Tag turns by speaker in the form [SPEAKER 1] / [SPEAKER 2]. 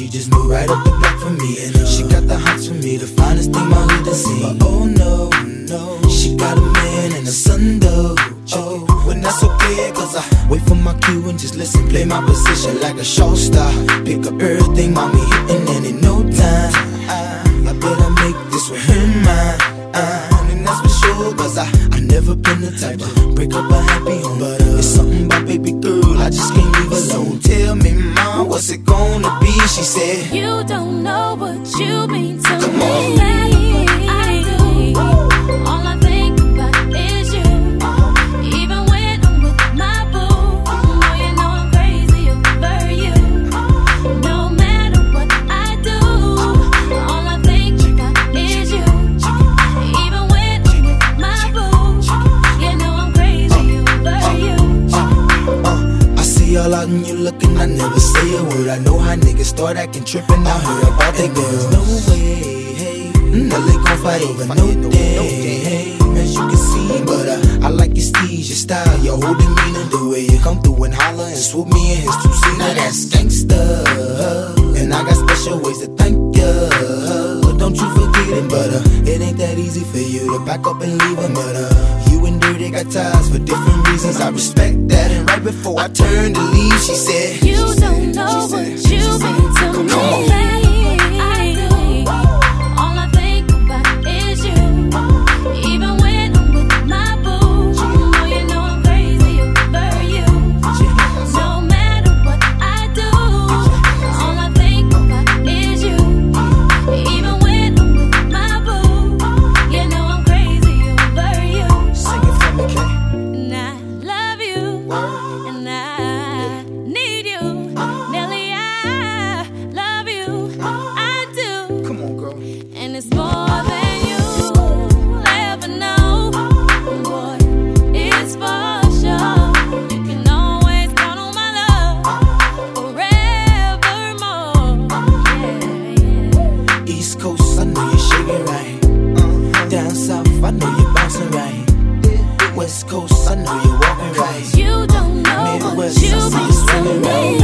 [SPEAKER 1] she just moved right up the block for me. And uh, she got the hots for me, the finest thing my hood has seen. But oh no, no, she got a man and a son though. Oh, when that's okay, cause I wait for my cue and just listen, play my position like a show star. Pick up everything, mommy She said,
[SPEAKER 2] You don't know what you mean to
[SPEAKER 1] Come
[SPEAKER 2] me.
[SPEAKER 1] on.
[SPEAKER 2] I do. All I think about is you. Even when I'm with my boo, you know I'm crazy over you. No matter what I do, all I think about is you. Even when I'm with my boo, you know I'm crazy over you.
[SPEAKER 1] uh, I see all out and you looking, I never say a word. I know how niggas start acting trippin'. I heard about that girl. No way, hey. Now they gon' fight over no day, hey. As you can see, but uh, I like your steez, your style, your whole demeanor, the way you come through and holler and swoop me in his two seat. Now that's gangsta, and I got special ways to thank ya. But don't you forget it, but uh, it ain't that easy for you to back up and leave him. But you got ties for different reasons. I respect that. And right before I turned to leave, she said,
[SPEAKER 2] You don't know what
[SPEAKER 1] Coast, I know you're walking right.
[SPEAKER 2] You don't know what
[SPEAKER 1] Midwest,
[SPEAKER 2] you
[SPEAKER 1] I see
[SPEAKER 2] mean
[SPEAKER 1] you